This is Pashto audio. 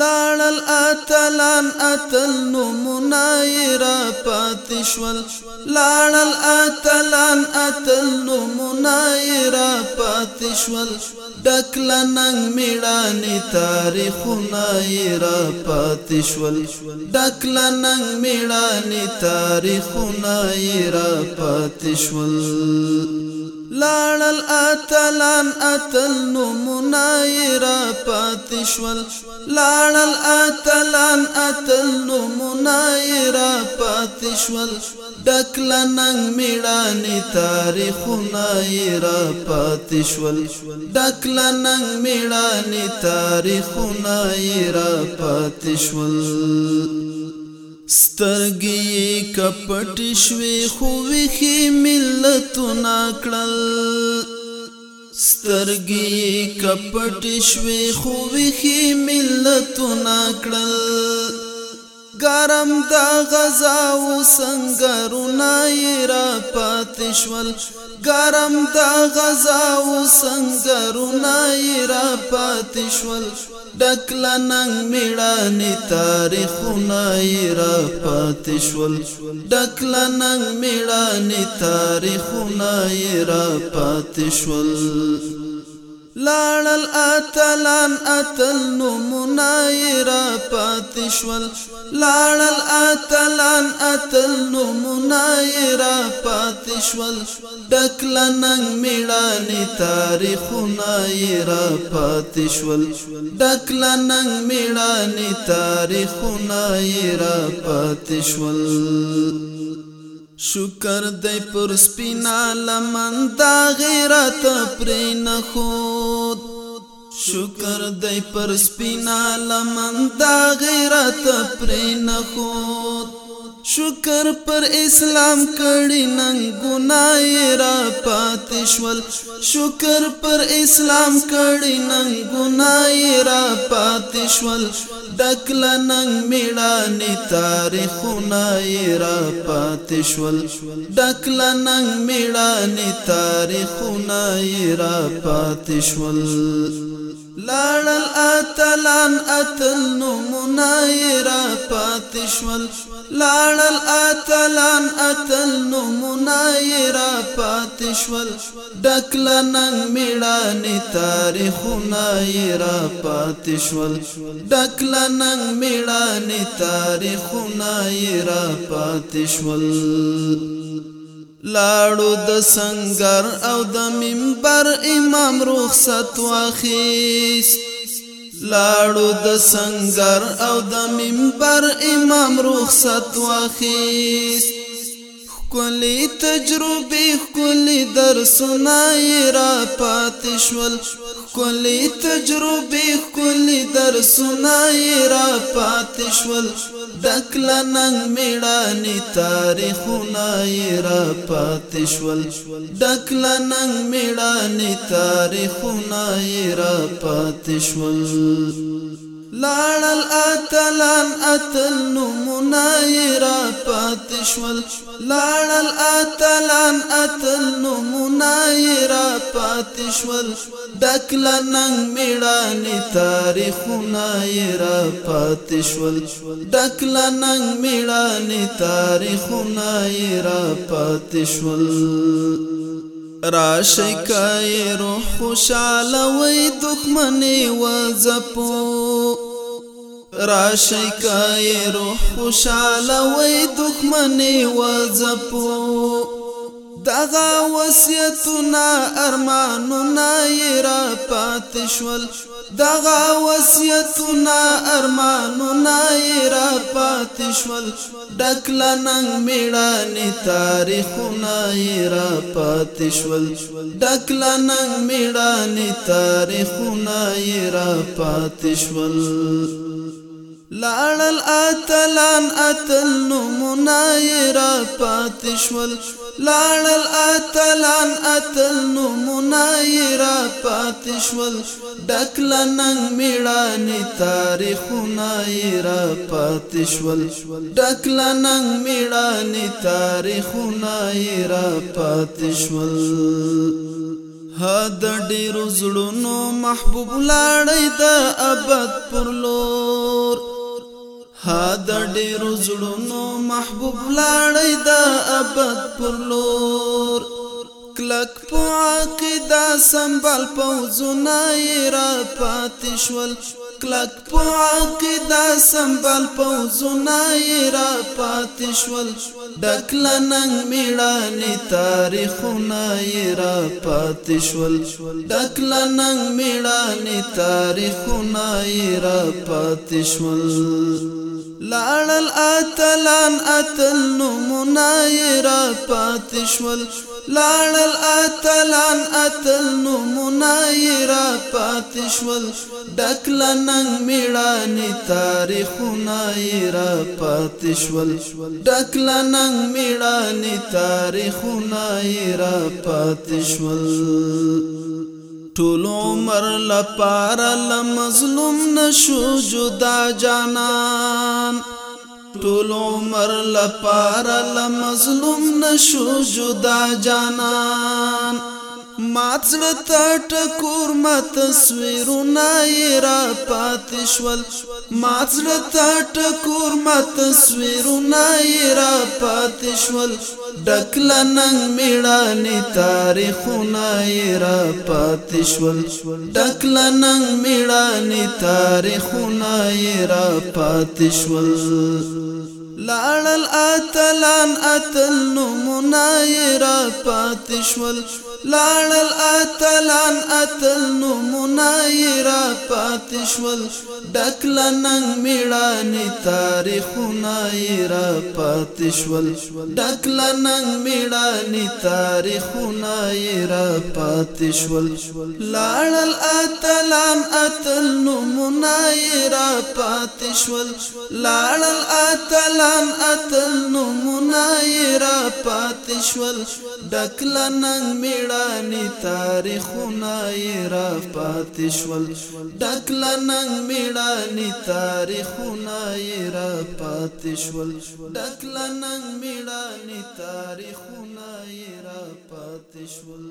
لاړل اتلان اتل نمونه را پاتې شول لاړل اتلان اتل نمونه را پاتې شول ډکل ننګ میړانې تاریخونه را پاتې شول ډکل ننګ میړانې تاریخونه را پاتې شول لاړل اتلان اتل نمونه را پاتې شول لاړل اتلان اتل نمونه را پاتې شول ډکل ننګ میړانې تاریخونه را پاتې شول ډکل ننګ میړانې تاریخونه را پاتې شول سترګې کپټ شوي خو وخي ملتونه کړل سترګې کپټ شوي خو وخي ملتونه کړل ګرم د غزا وسنګرونه را پاتې شول ګرم د غزا وسنګرونه را پاتې شول ډکل نن میړانې تاریخونه را پاتې شول ډکل نن میړانې تاریخونه را پاتې شول لاړل اتلان اتل نمونه را پاتې شول لاړل اتلان اتل نمونه را پاتې شول ډکل ننګ میړانې تاریخونه را پاتې شول ډکل ننګ میړانې تاریخونه را پاتې شول شکر دی پر سپینا لمن دا غیرت پری نخود شکر دی پر سپینا لمن دا غیرت پری نخود شکر پر اسلام کړي نن ګناي را پاتشول شکر پر اسلام کړي نن ګناي را پاتشول دکل نن میړانه تاریخونه را پاتشول دکل نن میړانه تاریخونه را پاتشول لاړل اتلان اتل نمونه را پاتې شول لاړل اتلان اتل نمونه را پاتې شول ډکل نن میړانې تاریخونه را پاتې شول ډکل نن میړانې تاریخونه را پاتې شول لاړو د سنگر او د منبر امام رخصت واخیس لاړو د سنگر او د منبر امام رخصت واخیس کلی تجربه کلی درسونه را پاتې شول کلی تجربه کلی درسونه را پاتې شول دکل نن میړانی تاریخونه را پاتې شول دکل نن میړانی تاریخونه را پاتې شول لاړل اتلان اتل نمونه را پات شول لاړل اتلان اتل نمونه را پات شول دکل ننګ میړانی تاریخونه را پات شول دکل ننګ میړانی تاریخونه را پات شول را شکای روح خوشاله وای دښمنه و زپو را شکای روح خوشاله وای دښمنه و زپو دغه وصیتونه ارمانونه یې را پاتې شول دغه وصیتونه ارمانونه یې را پاتې شول ډکله ننګ میړانې تاریخونه یې را پاتې شول ډکله ننګ میړانې تاریخونه یې را پاتې شول لاړل اتلان اتل نمونه را پاتشول لاړل اتلان اتل نمونه را پاتشول ډکل نن میړانی تاریخونه را پاتشول ډکل نن میړانی تاریخونه را پاتشول ها د ډیرو زړونو محبوب لاړې د ابد پرلو ها د ډېر زړونو محبوب لاړې د ابد پر لور کلک په عقیده سنبال پوزونه را پاتې شول کلک په عقیده سنبال پوزونه یې را پاتې شول ډکل ننګ میړانې تاریخونه یې را پاتې شول ډکل ننګ میړانې تاریخونه یې را پاتې شول لاړل اتلان اتل نمونه را پاتشول لاړل اتلان اتل نو منای را پاتشول ډکل نن میړانی تاریخونه را پاتشول ډکل نن میړانی تاریخونه را پاتشول ټول عمر لپاره لمظلوم نشو جدا جانان ټول عمر لپاره لمظلوم نشو جدا جانان ماتل تټ کور ما تصویرونه را پاتې شول ماتل تټ کور ما تصویرونه را پاتې شول ډکل ننګ میړانې تاریخونه را پاتې شول ډکل ننګ میړانې تاریخونه را پاتې شول لاړل اتلان اتل نمونه را پاتې شول لاړل اتلان اتل نمونه را پاتشول ډکل ننګ میړانی تاریخونه را پاتشول ډکل ننګ میړانی تاریخونه را پاتشول لاړل اتلان اتل نمونه را پاتشول لاړل اتلان اتل نمونه را پاتشول ډکل ننګ میړ میړانی تاریخونه یې را پاتې شول ډکله ننګ میړانی تاریخونه یې را پاتې شول ډکله ننګ میړانی تاریخونه یې را پاتې شول